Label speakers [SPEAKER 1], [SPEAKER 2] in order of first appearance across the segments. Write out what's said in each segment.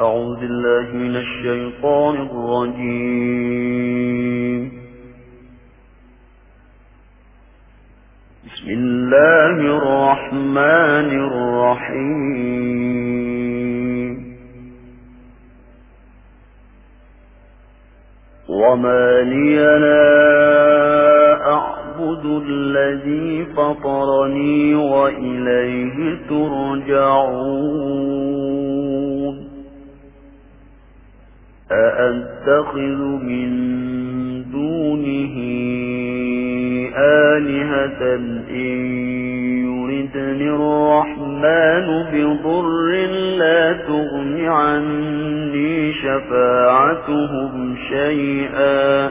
[SPEAKER 1] أعوذ بالله من الشيطان الرجيم. بسم الله الرحمن الرحيم. وما لي لا أعبد الذي فطرني وإليه ترجعون. أأتخذ من دونه آلهة إن يردني الرحمن بضر لا تغن عني شفاعتهم شيئا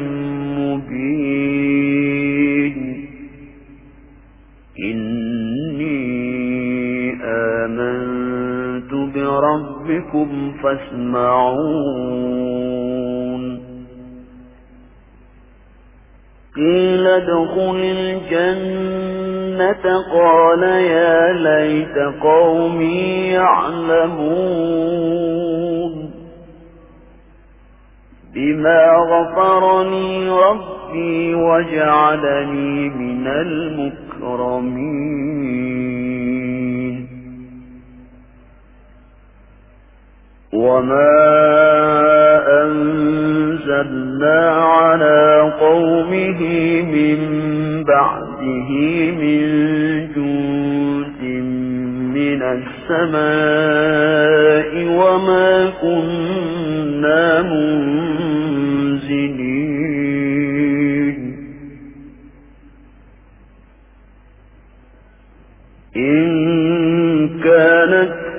[SPEAKER 1] آمنت بربكم فاسمعون. قيل ادخل الجنة. قال يا ليت قومي يعلمون. بما غفرني ربي وجعلني من المكرمين. وما أنزلنا على قومه من بعده من جند من السماء وما كنا منزلين إن كانت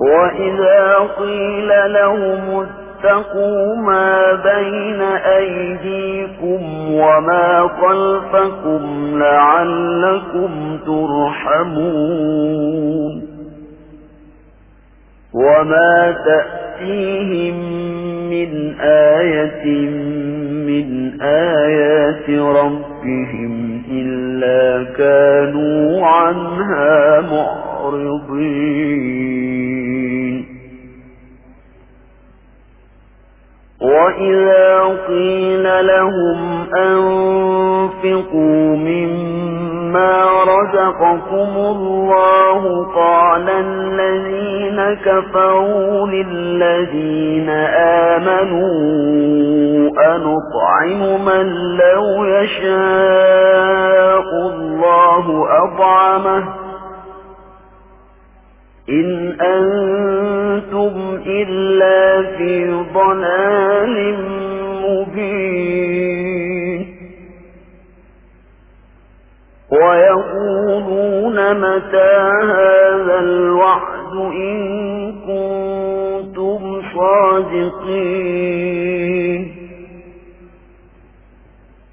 [SPEAKER 1] وإذا قيل لهم اتقوا ما بين أيديكم وما خلفكم لعلكم ترحمون وما تأتيهم من آية من آيات ربهم إلا كانوا عنها معرضين وإذا قيل لهم أنفقوا مما رزقكم الله قال الذين كفروا للذين آمنوا أنطعم من لو يشاء الله أطعمه إن أنتم إلا في ضلال مبين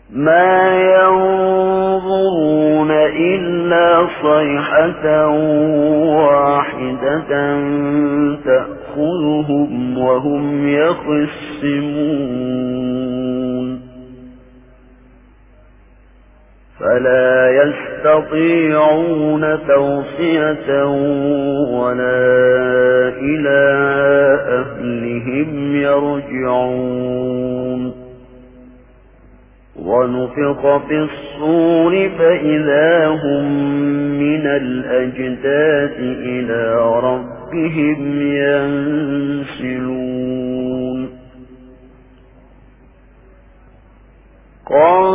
[SPEAKER 1] ما ينظرون إلا صيحة واحدة تأخذهم وهم يخصمون. فلا يستطيعون توصية ولا إلى أهلهم يرجعون. ونفق في الصور فإذا هم من الأجداث إلى ربهم ينسلون. ويلنا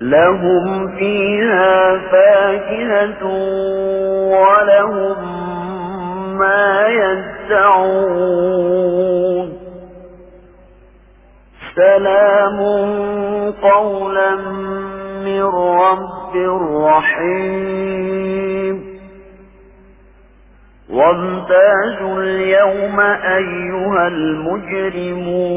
[SPEAKER 1] لهم فيها فاكهة ولهم ما يدعون. سلام قولا من رب رحيم. وامتازوا اليوم أيها المجرمون.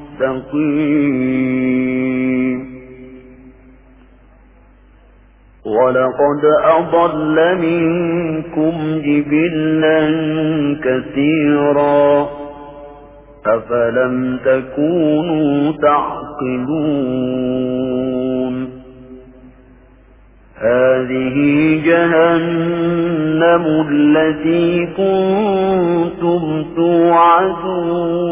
[SPEAKER 1] ولقد أضل منكم جبلا كثيرا. أفلم تكونوا تعقلون. هذه جهنم التي كنتم توعدون.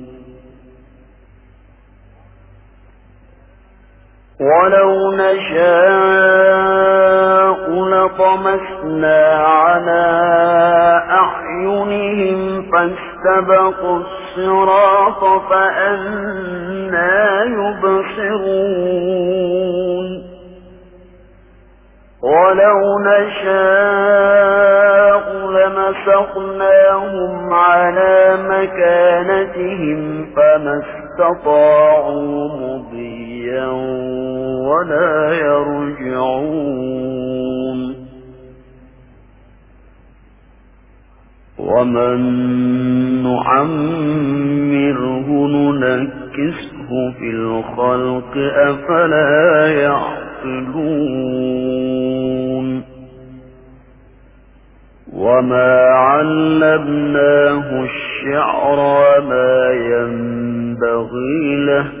[SPEAKER 1] ولو نشاء لطمسنا على أعينهم فاستبقوا الصراط فأنا يبصرون ولو نشاء لمسقناهم على مكانتهم فما استطاعوا مضيا ولا يرجعون. ومن نعمره ننكسه في الخلق أفلا يعقلون. وما علمناه الشعر وما ينبغي له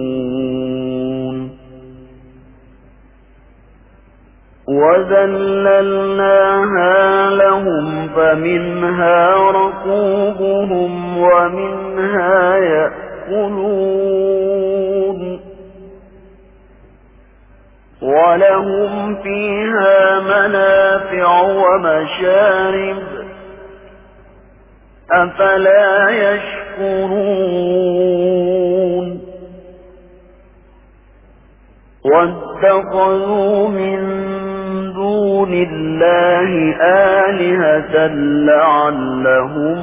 [SPEAKER 1] وذللناها لهم فمنها ركوبهم ومنها يأكلون ولهم فيها منافع ومشارب أفلا يشكرون واتخذوا من دون الله آلهة لعلهم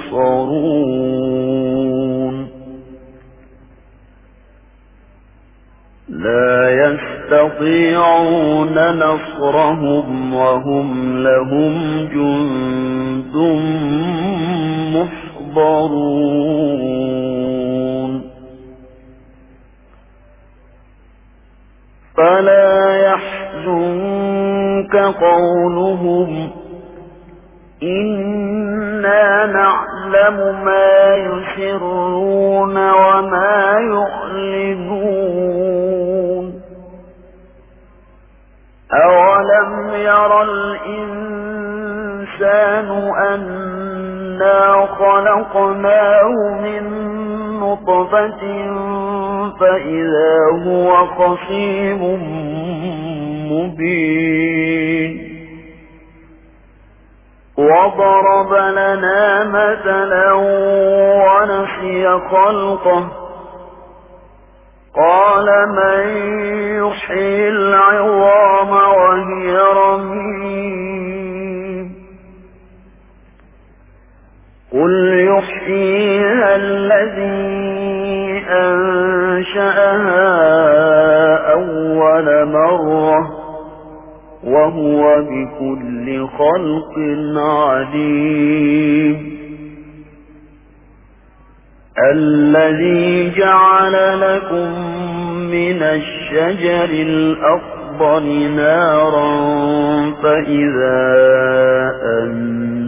[SPEAKER 1] ينصرون لا يستطيعون نصرهم وهم لهم جند محضرون فلا يحزنك قولهم. إنا نعلم ما يسرون وما يعلنون. أولم يرى الإنسان أنا خلقناه من نطفة فإذا هو خصيم مبين وضرب لنا مثلا ونسي خلقه قال من يحيي العظام قل يحييها الذي أنشأها أول مرة وهو بكل خلق عليم الذي جعل لكم من الشجر الأفضل نارا فإذا أنتم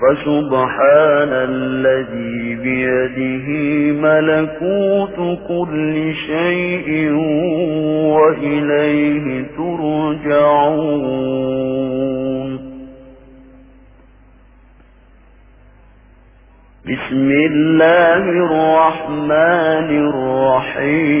[SPEAKER 1] فسبحان الذي بيده ملكوت كل شيء وإليه ترجعون. بسم الله الرحمن الرحيم.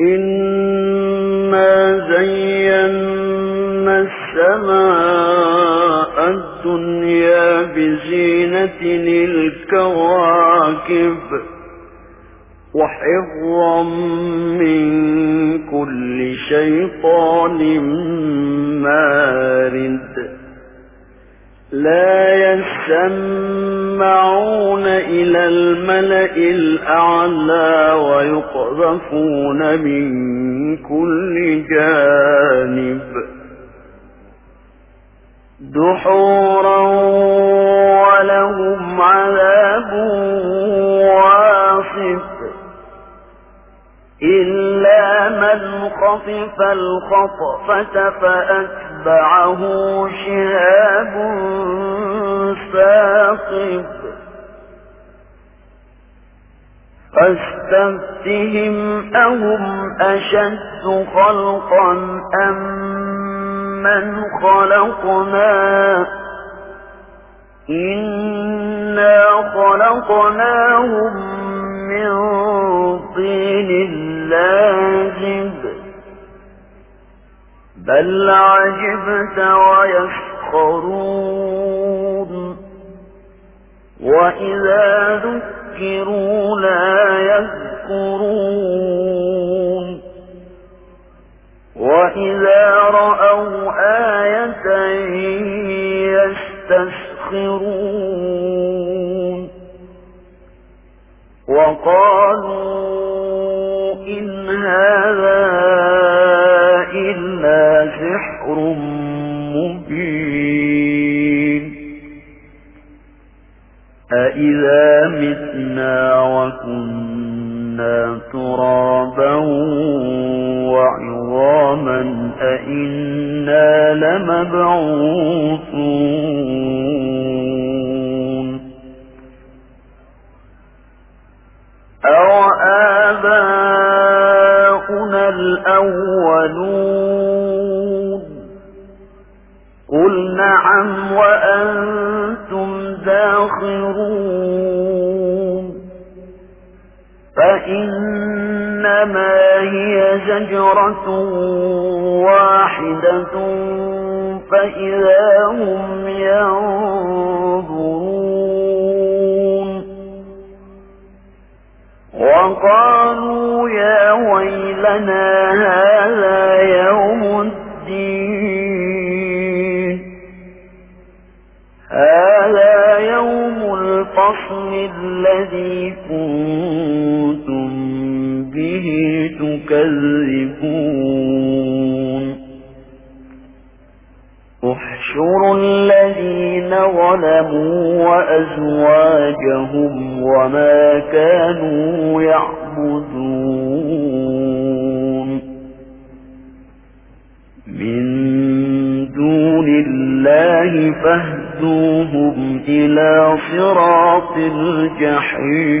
[SPEAKER 1] إنا زينا السماء الدنيا بزينة الكواكب وحفظا من كل شيطان مارد لا يسمعون إلى الملأ الأعلى ويقذفون من كل جانب دحورا ولهم عذاب واصف إلا من خطف الخطفة فأتبعه شهاب ساقب فاستفتهم أهم أشد خلقا أم من خلقنا إنا خلقناهم من طين لازب بل عجبت ويسخرون وإذا ذكروا لا يذكرون وإذا رأوا آية يستسخرون وقالوا إن هذا إلا سحر مبين أإذا متنا وكنا ترابا وعظاما أئنا لمبعوثون. أو آباؤنا الأولون. قل نعم وأنتم داخرون. فإنما هي زجرة واحدة فإذا هم ينظرون. وقالوا يا ويلنا هذا يوم تكذبون احشروا الذين ظلموا وأزواجهم وما كانوا يعبدون. من دون الله فاهدوهم إلى صراط الجحيم.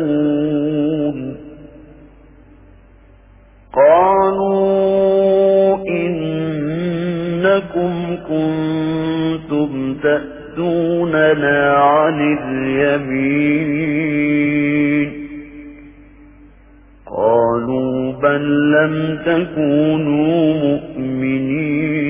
[SPEAKER 1] يتساءلون قالوا إنكم كنتم تأتوننا عن اليمين قالوا بل لم تكونوا مؤمنين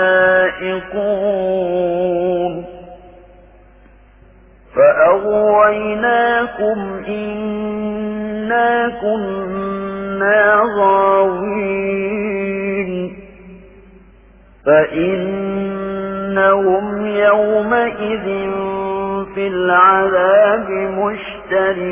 [SPEAKER 1] لذائقون فأغويناكم إنا كنا غاوين. فإنهم يومئذ في العذاب مشتركون.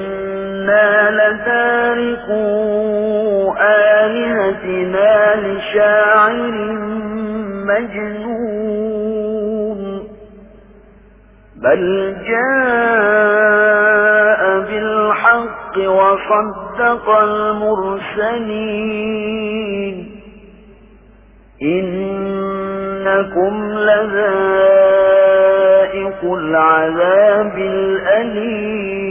[SPEAKER 1] لتاركوا آلهتنا لشاعر مجنون بل جاء بالحق وصدق المرسلين إنكم لذائق العذاب الأليم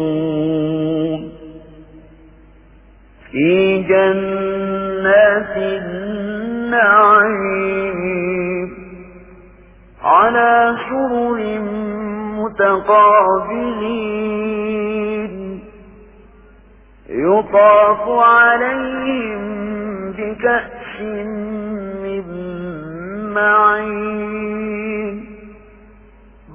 [SPEAKER 1] مكرمون في جنات النعيم على سرر متقابلين يطاف عليهم بكأس من معين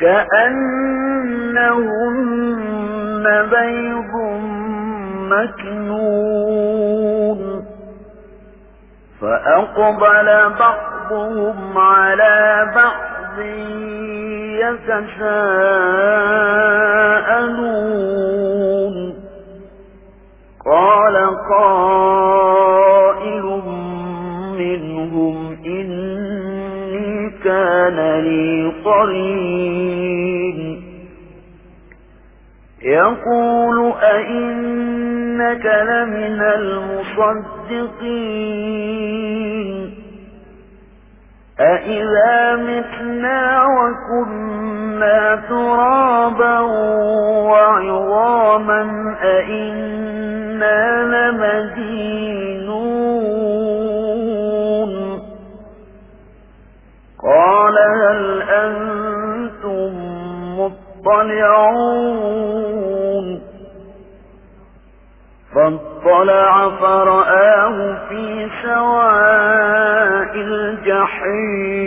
[SPEAKER 1] كأنهن بيض مكنون. فأقبل بعضهم على بعض يتساءلون قال قائل كان لي قرين. يقول أئنك لمن المصدقين. أئذا متنا وكنا ترابا وعظاما أئنا لمدينون. قال هل أنتم مطلعون فاطلع فرآه في سواء الجحيم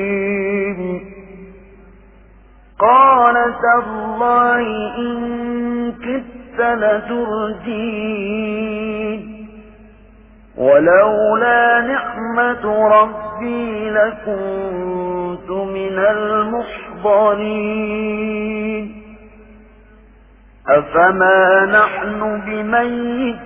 [SPEAKER 1] قال تالله إن كدت لترجين ولولا نعمة ربي لكنت من المحضرين. أفما نحن بميتين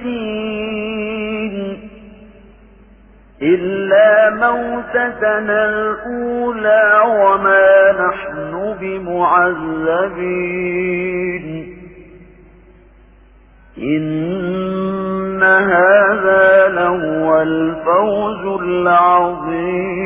[SPEAKER 1] إلا موتتنا الأولى وما نحن بمعذبين. إن هذا لهو الفوز العظيم.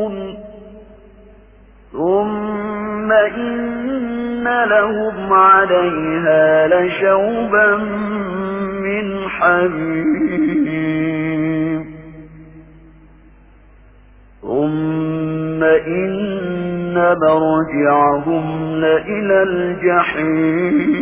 [SPEAKER 1] ثم إن لهم عليها لشوبا من حميم ثم إن مرجعهم لإلى الجحيم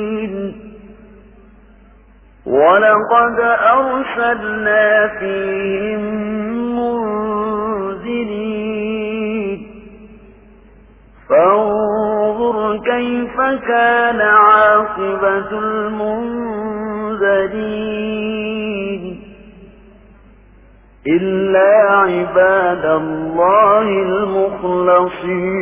[SPEAKER 1] ولقد أرسلنا فيهم منذرين فانظر كيف كان عاقبة المنذرين إلا عباد الله المخلصين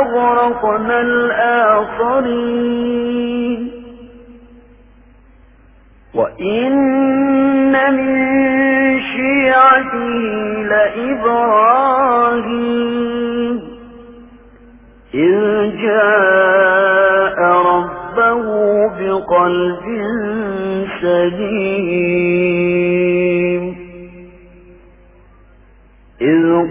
[SPEAKER 1] ثم أغرقنا الآخرين. وإن من شيعته لإبراهيم. إذ جاء ربه بقلب سليم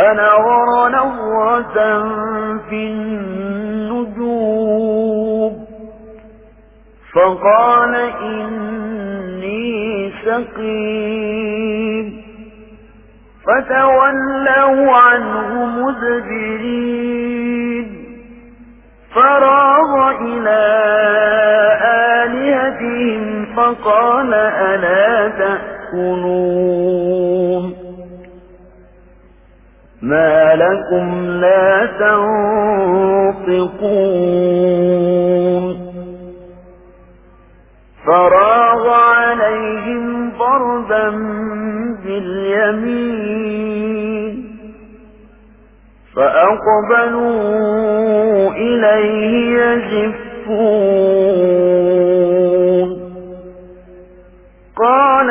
[SPEAKER 1] فنظر نظرة في النجوم. فقال إني سقيم. فتولوا عنه مدبرين. فراغ إلى آلهتهم فقال ألا تأكلون؟ ما لكم لا تنطقون فراغ عليهم ضربا باليمين فأقبلوا إليه يزفون قال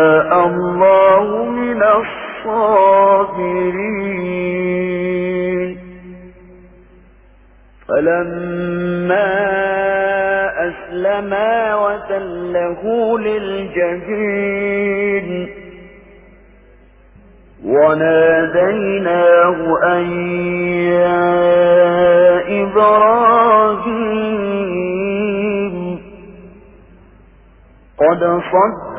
[SPEAKER 1] الله من الصابرين. فلما أسلم أسلما وتله للجبين. وناديناه أن يا إبراهيم قد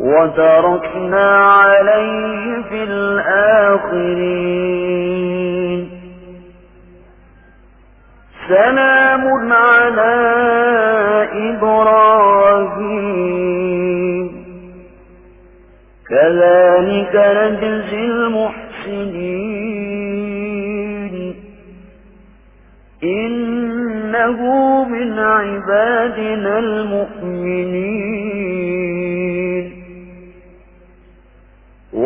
[SPEAKER 1] وتركنا عليه في الآخرين. سلام على إبراهيم. كذلك نجزي المحسنين. إنه من عبادنا المؤمنين.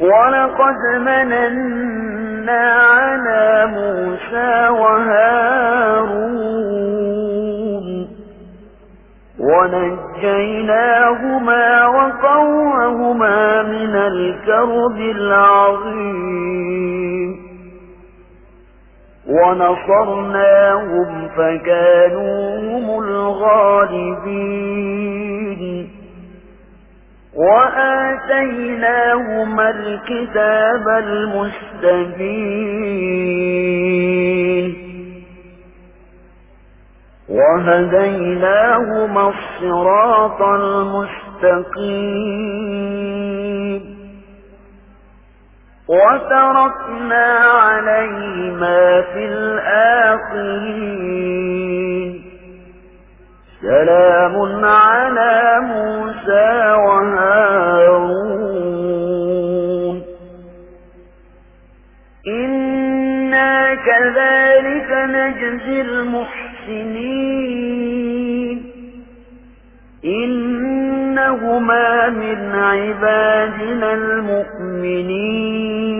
[SPEAKER 1] ولقد مننا على موسى وهارون ونجيناهما وقوهما من الكرب العظيم. ونصرناهم فكانوا هم الغالبين. وآتيناهما الكتاب المستبين وهديناهما الصراط المستقيم وتركنا عليهما في الآخرين سلام على موسى وهارون. إنا كذلك نجزي المحسنين. إنهما من عبادنا المؤمنين.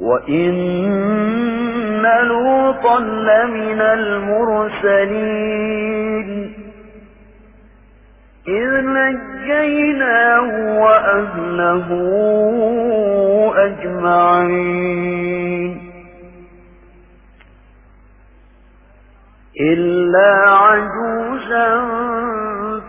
[SPEAKER 1] وإن لوطا لمن المرسلين. إذ نجيناه وأهله أجمعين. إلا عجوزا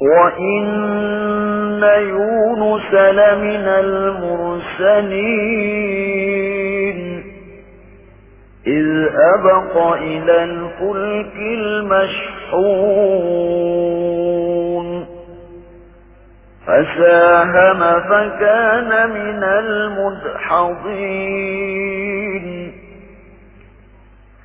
[SPEAKER 1] وإن يونس لمن المرسلين. إذ أبق إلى الفلك المشحون. فساهم فكان من المدحضين.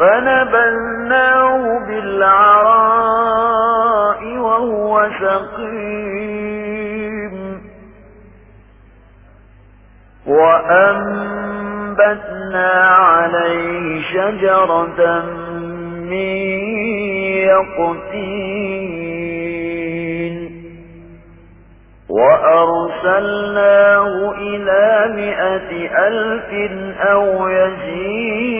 [SPEAKER 1] فنبلناه بالعراء وهو سقيم. وأنبتنا عليه شجرة من يقتين وأرسلناه إلى مئة ألف أو يزيدون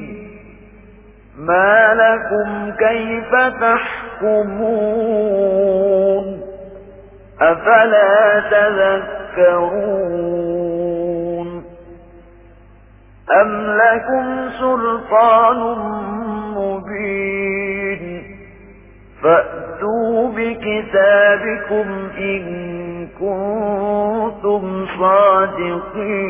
[SPEAKER 1] ما لكم كيف تحكمون أفلا تذكرون أم لكم سلطان مبين فأتوا بكتابكم إن كنتم صادقين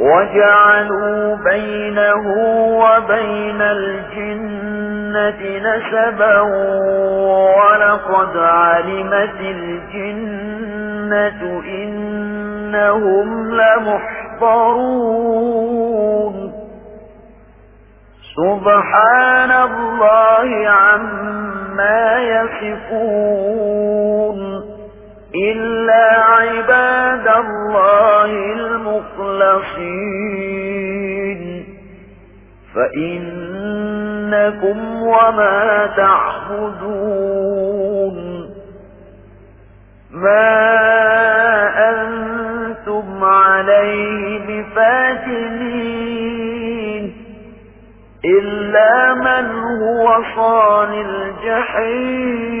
[SPEAKER 1] وجعلوا بينه وبين الجنة نسبا ولقد علمت الجنة إنهم لمحضرون. سبحان الله عما يصفون. إلا عباد الله المخلصين فإنكم وما تعبدون ما أنتم عليه بفاتنين إلا من هو صال الجحيم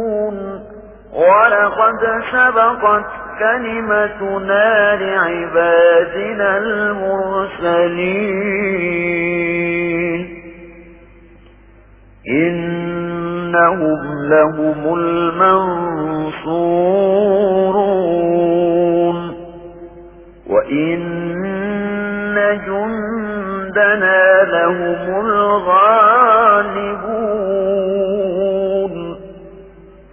[SPEAKER 1] ولقد سبقت كلمتنا لعبادنا المرسلين. إنهم لهم المنصورون. وإن جندنا لهم الغالبون.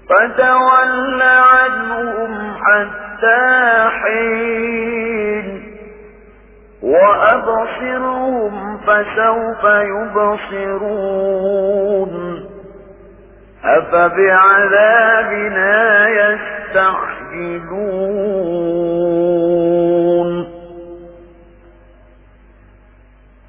[SPEAKER 1] فتول عنهم حتى حين وأبصرهم فسوف يبصرون أفبعذابنا يستعجلون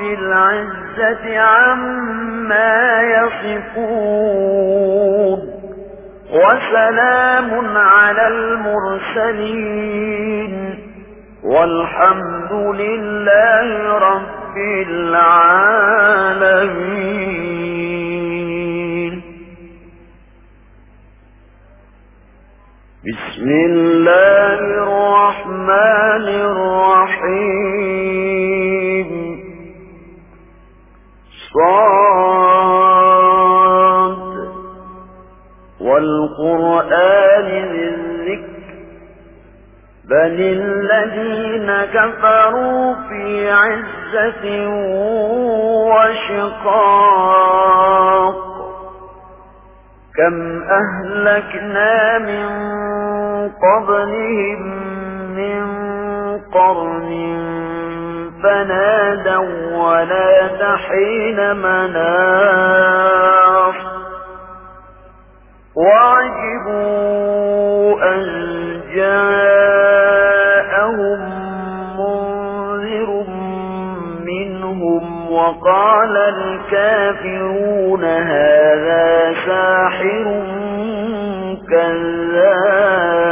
[SPEAKER 1] العزة عما يصفون وسلام على المرسلين والحمد لله رب العالمين. بسم الله الرحمن الرحيم. صاد والقرآن للذكر بل الذين كفروا في عزة وشقاق. كم أهلكنا من قبلهم من قرن فنادوا ولا تحين مناص. وعجبوا أن جاءهم منذر منهم وقال الكافرون هذا ساحر كذاب.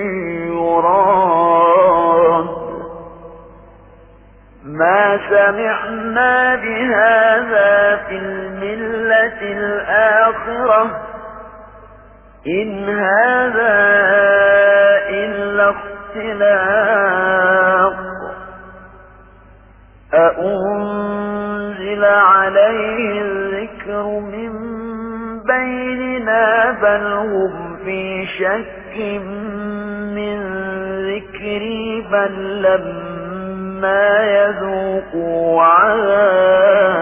[SPEAKER 1] يراد ما سمعنا بهذا في الملة الآخرة. إن هذا إلا اختلاق. أأنزل عليه الذكر من بيننا بل هم في شك من ذكري بل لما يذوقوا عذاب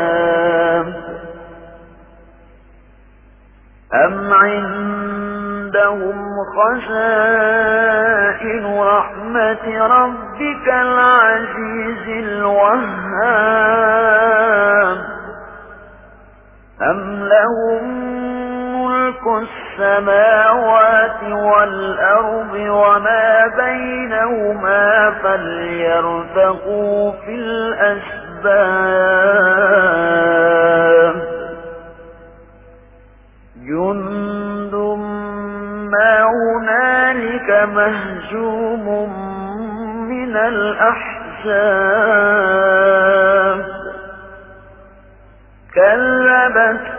[SPEAKER 1] أم عندهم خزائن رحمة ربك العزيز الوهاب أم لهم ملك السماوات والأرض وما بينهما فليرتقوا في الأسباب. جند ما هنالك مهجوم من الأحزاب. كذبت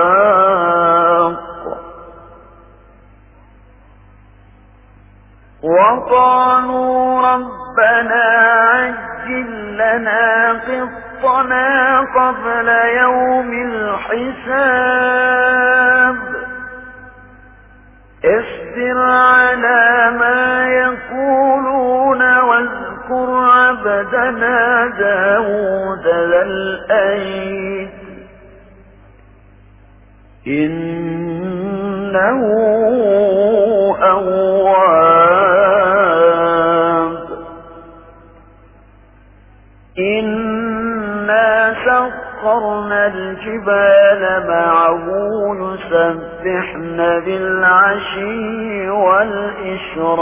[SPEAKER 1] وقالوا ربنا عجل لنا قطنا قبل يوم الحساب. اصبر على ما يقولون واذكر عبدنا داود ذا الأيد. إنه أواب. إنا سخرنا الجبال معه يسبحن بالعشي والإشراق.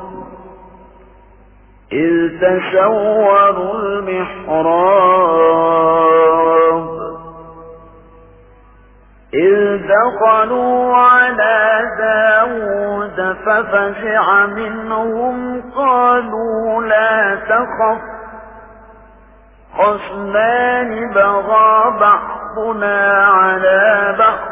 [SPEAKER 1] إذ تسوروا المحراب. إذ دخلوا على داود ففزع منهم قالوا لا تخف. خصمان بغى بعضنا على بعض.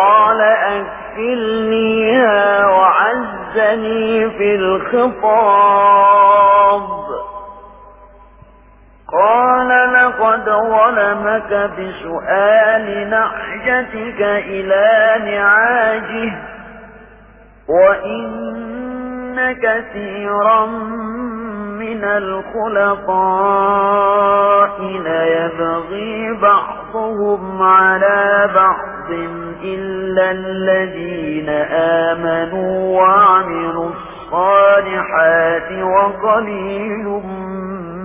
[SPEAKER 1] فقال أكفلنيها وعزني في الخطاب. قال لقد ظلمك بسؤال نعجتك إلى نعاجه وإن كثيرا من الخلطاء ليبغي بعضهم على بعض. إلا الذين آمنوا وعملوا الصالحات وقليل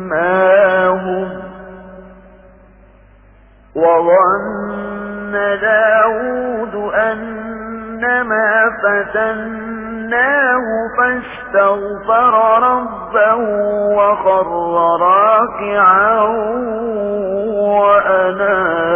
[SPEAKER 1] ما هم وظن داود أنما فتناه فاستغفر ربه وخر راكعا وأناب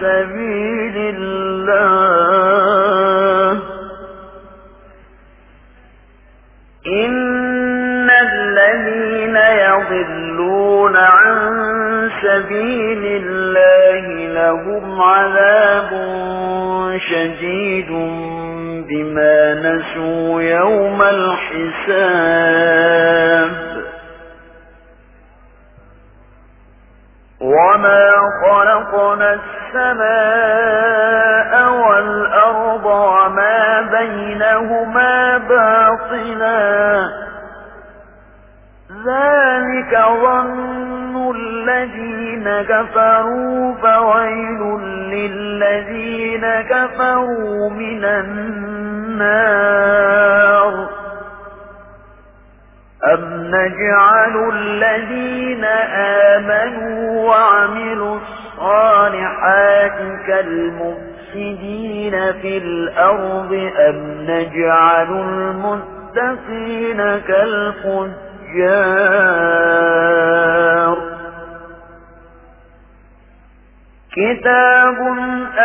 [SPEAKER 1] سبيل الله. إن الذين يضلون عن سبيل الله لهم عذاب شديد بما نسوا يوم الحساب. وما خلقنا السماء والأرض وما بينهما باطلا. ذلك ظن الذين كفروا فويل للذين كفروا من النار. أم نجعل الذين آمنوا وعملوا كالمفسدين في الأرض أم نجعل المتقين كالفجار؟ كتاب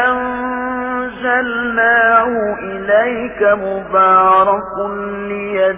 [SPEAKER 1] أنزلناه إليك مبارك ليد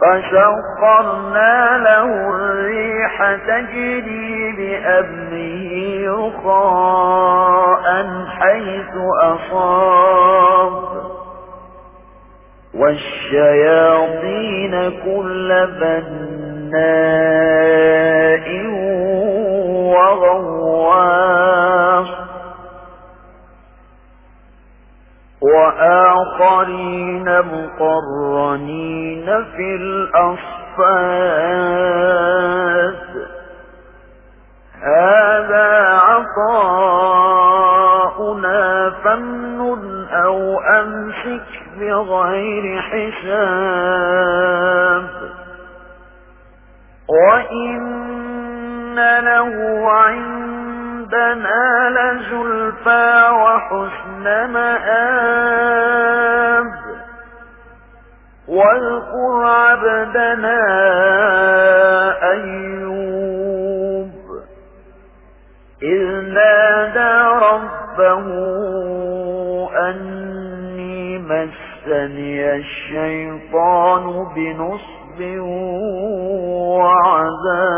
[SPEAKER 1] فسخرنا له الريح تجري بأمره رخاء حيث أصاب. والشياطين كل بناء وغواص. وآخرين مقرنين في الأصفاد. هذا عطاؤنا فمن أو أمسك بغير حساب. وإن له عندنا لزلفى وحسن مآب. واذكر عبدنا أيوب. إذ نادى ربه أني مسني الشيطان بنصب وعذاب.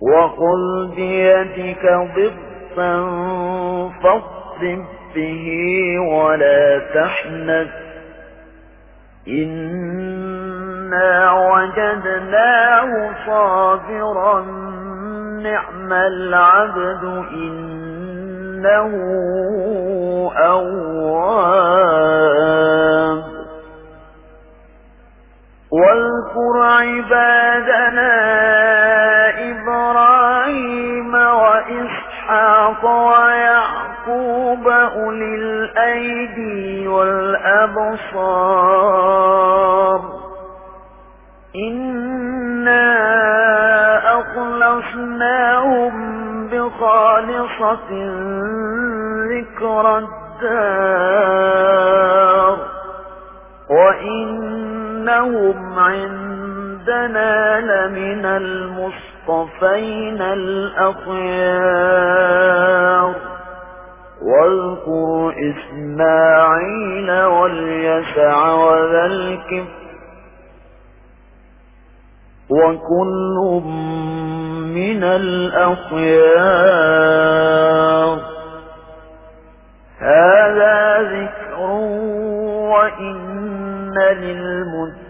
[SPEAKER 1] وقل بيدك ضبطا فاضرب به ولا تحنث. إنا وجدناه صابرا نعم العبد إنه أواب. واذكر عبادنا ويعقوب أولي الأيدي والأبصار. إنا أخلصناهم بخالصة ذكر الدار. وإنهم عندنا لمن المصطفين الأخيار. واذكر إسماعيل واليسع وذا الكفر وكل من الأخيار. هذا ذكر وإن للمتقين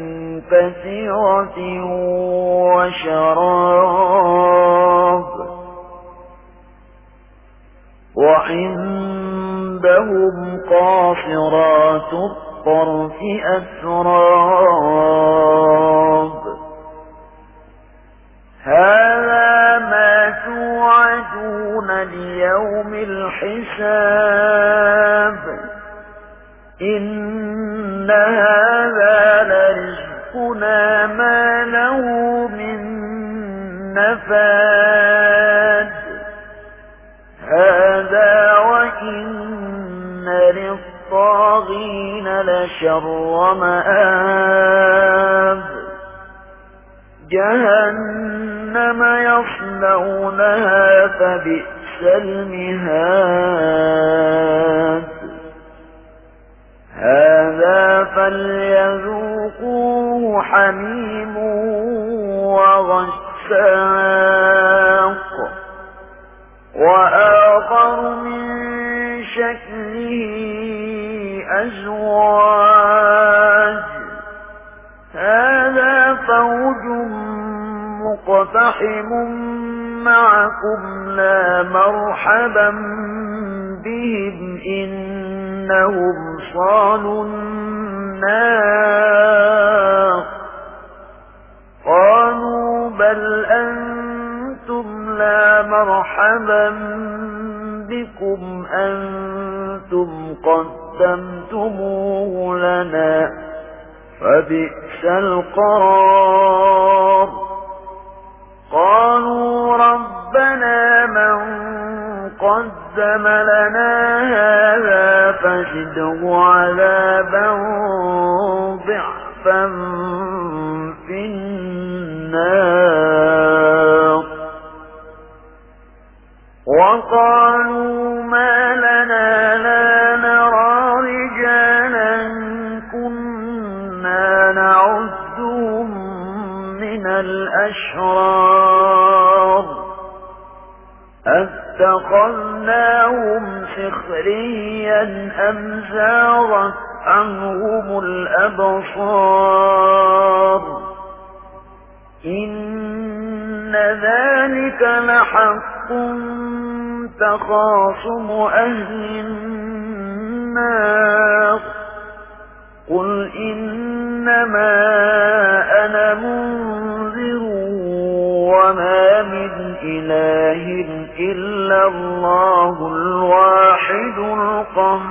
[SPEAKER 1] كثيرة وشراب وعندهم قاصرات الطرف أسراب هذا ما توعدون ليوم الحساب إن نفاد هذا وإن للطاغين لشر مآب. جهنم يصلونها فبئس المهاد. هذا فليذوقوه حميم وغساق وآخر من شكله أزواج. هذا فوج مقتحم معكم لا مرحبا بهم إنهم صالوا النار. قالوا بل أنتم لا مرحبا بكم؟ أنتم قدمتموه لنا. فبئس القرار. قالوا ربنا من قدم لنا هذا فزده عذابا ضعفا في وقالوا ما لنا لا نرى رجالا كنا نعدهم من الأشرار. أتخذناهم سخريا أم زاغت عنهم الأبصار إن ذلك لحق تخاصم أهل النار قل إنما أنا منذر وما من إله إلا الله الواحد القهار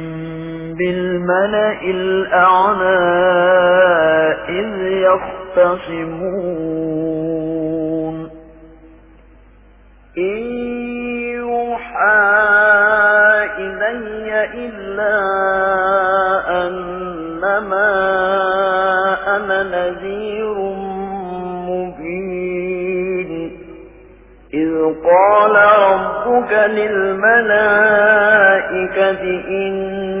[SPEAKER 1] بالملأ الأعلى إذ يختصمون. إن يوحى إلي إلا أنما أنا نذير مبين. إذ قال ربك للملائكة إني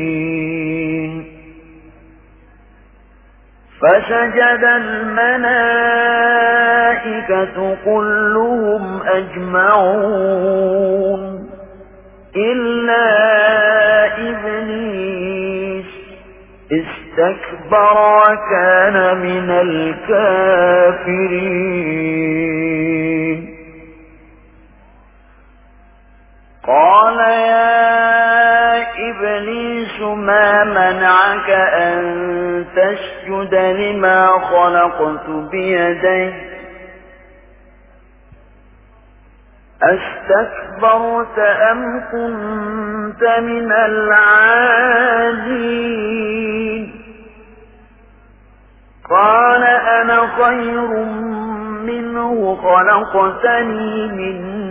[SPEAKER 1] فسجد الملائكة كلهم أجمعون إلا إبليس. استكبر وكان من الكافرين. قال يا ما منعك أن تسجد لما خلقت بيدي. أستكبرت أم كنت من العالين قال أنا خير منه خلقتني من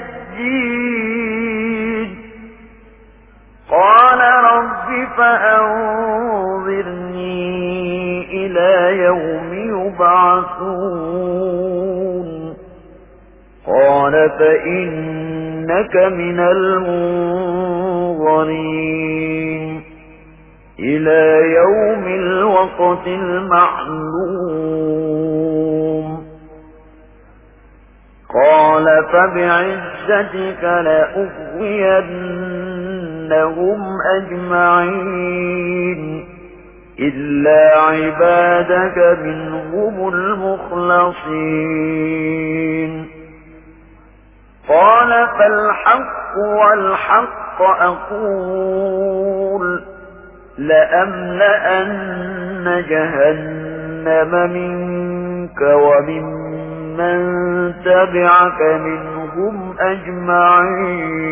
[SPEAKER 1] فأنظرني إلى يوم يبعثون. قال فإنك من المنظرين. إلى يوم الوقت المعلوم. قال فبعزتك لأغوينهم أجمعين. إلا عبادك منهم المخلصين. قال فالحق والحق أقول لأملأن جهنم منك وممن تبعك منهم أجمعين.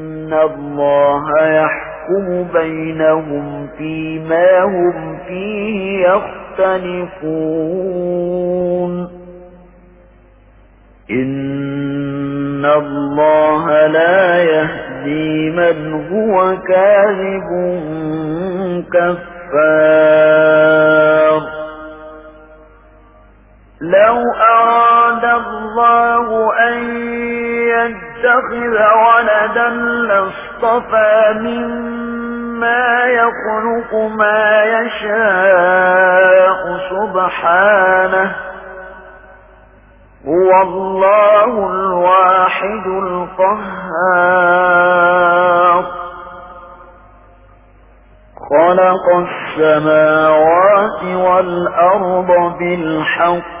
[SPEAKER 1] الله يحكم بينهم فيما هم فيه يختلفون إن الله لا يهدي من هو كاذب كفار لو أراد الله أن يتخذ ولدا لاصطفى مما يخلق ما يشاء سبحانه. هو الله الواحد القهار. خلق السماوات والأرض بالحق.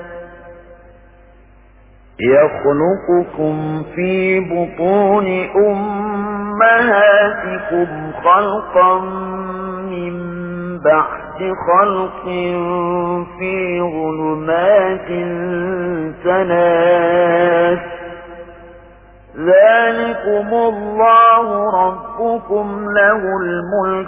[SPEAKER 1] يخلقكم في بطون أمهاتكم خلقا من بعد خلق في ظلمات ثلاث ذلكم الله ربكم له الملك.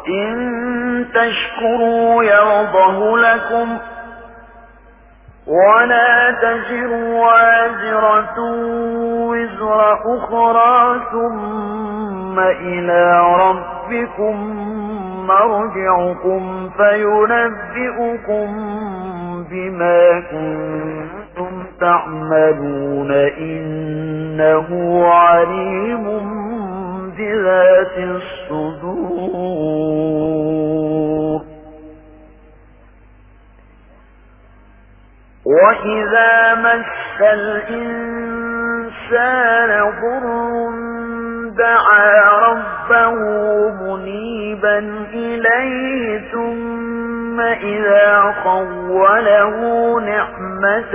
[SPEAKER 1] وإن تشكروا يرضه لكم ولا تجر وازرة وزر أخرى ثم إلى ربكم مرجعكم فينبئكم بما كنتم تعملون إنه عليم بذات الصدور. وإذا مس الإنسان ضر دعا ربه منيبا إليه ثم إذا خوله نعمة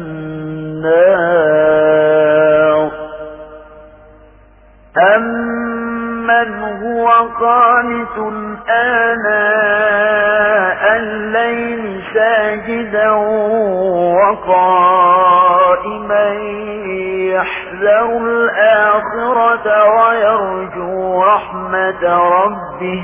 [SPEAKER 1] النار. أمن هو قانت آناء الليل ساجدا وقائما يحذر الآخرة ويرجو رحمة ربه.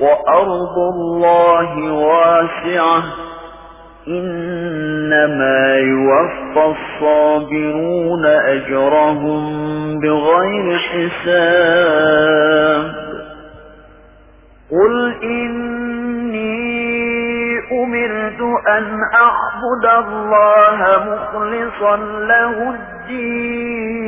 [SPEAKER 1] وأرض الله واسعة. إنما يوفى الصابرون أجرهم بغير حساب. قل إني أمرت أن أعبد الله مخلصا له الدين.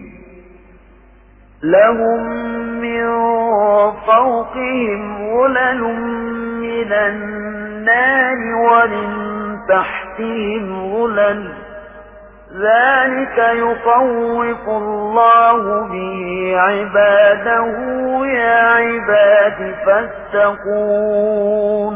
[SPEAKER 1] لهم من فوقهم غلل من النار ومن تحتهم غلل ذلك يطوف الله به عباده يا عباد فاتقون.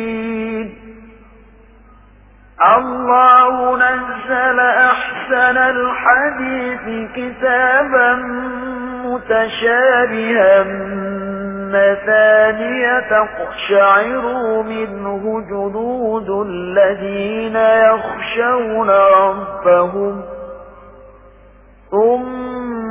[SPEAKER 1] الله نزل أحسن الحديث كتابا متشابها مثانية تقشعر منه جدود الذين يخشون ربهم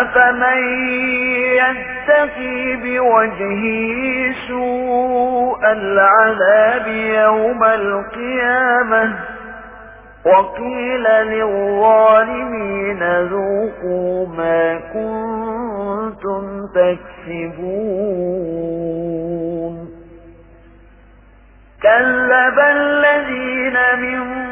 [SPEAKER 1] أفمن يتقي بوجهه سوء العذاب يوم القيامة وقيل للظالمين ذوقوا ما كنتم تكسبون كذب الذين من